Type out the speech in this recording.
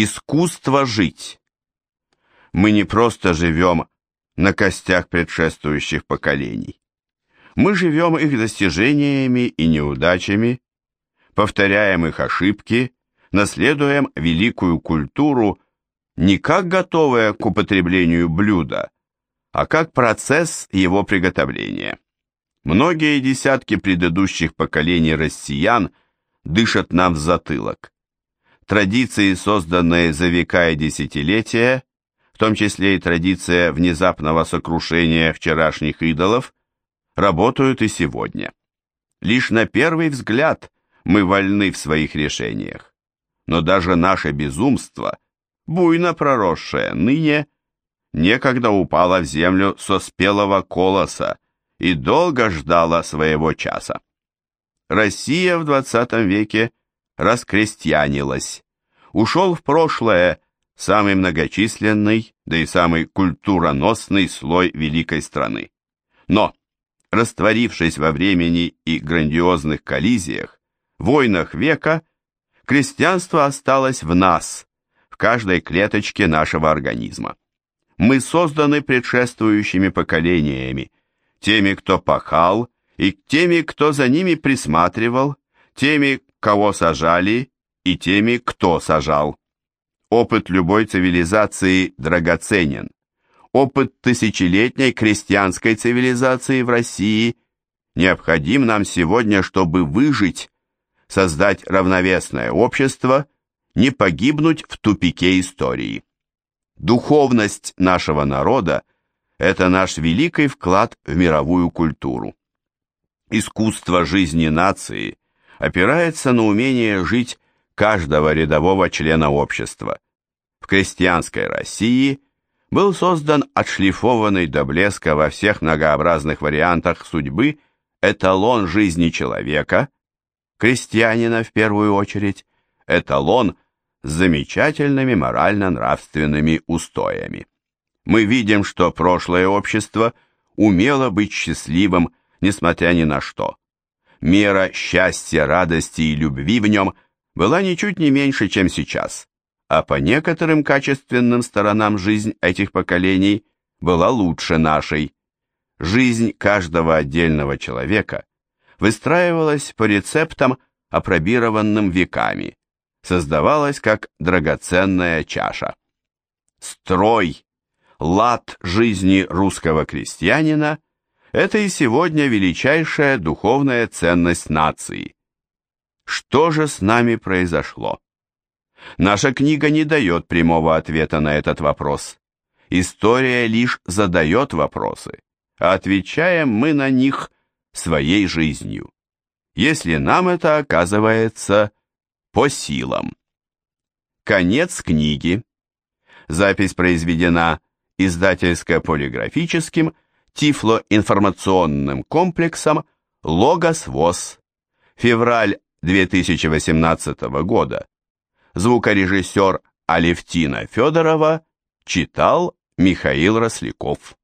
Искусство жить. Мы не просто живем на костях предшествующих поколений. Мы живем их достижениями и неудачами, повторяем их ошибки, наследуем великую культуру не как готовое к употреблению блюдо, а как процесс его приготовления. Многие десятки предыдущих поколений россиян дышат нам в затылок. Традиции, созданные за века и десятилетия, в том числе и традиция внезапного сокрушения вчерашних идолов, работают и сегодня. Лишь на первый взгляд мы вольны в своих решениях. Но даже наше безумство, буйно проросшее ныне, некогда упало в землю со спелого колоса и долго ждало своего часа. Россия в XX веке раскрестьянилась, ушел в прошлое самый многочисленный, да и самый культуроносный слой великой страны. Но, растворившись во времени и грандиозных коллизиях, войнах века, крестьянство осталось в нас, в каждой клеточке нашего организма. Мы созданы предшествующими поколениями, теми, кто пахал, и теми, кто за ними присматривал, теми, кого сажали, и теми, кто сажал. Опыт любой цивилизации драгоценен. Опыт тысячелетней крестьянской цивилизации в России необходим нам сегодня, чтобы выжить, создать равновесное общество, не погибнуть в тупике истории. Духовность нашего народа – это наш великий вклад в мировую культуру. Искусство жизни нации опирается на умение жить каждого рядового члена общества. В крестьянской России был создан отшлифованный до блеска во всех многообразных вариантах судьбы эталон жизни человека, крестьянина в первую очередь, эталон с замечательными морально-нравственными устоями. Мы видим, что прошлое общество умело быть счастливым, несмотря ни на что. Мера счастья, радости и любви в нем – была ничуть не меньше, чем сейчас, а по некоторым качественным сторонам жизнь этих поколений была лучше нашей. Жизнь каждого отдельного человека выстраивалась по рецептам, опробированным веками, создавалась как драгоценная чаша. Строй, лад жизни русского крестьянина – это и сегодня величайшая духовная ценность нации. Что же с нами произошло? Наша книга не дает прямого ответа на этот вопрос. История лишь задает вопросы, а отвечаем мы на них своей жизнью. Если нам это оказывается по силам. Конец книги. Запись произведена издательско-полиграфическим тифлоинформационным комплексом «Логос ВОЗ». Февраль 2018 года. Звукорежиссер Алевтина Федорова читал Михаил Росляков.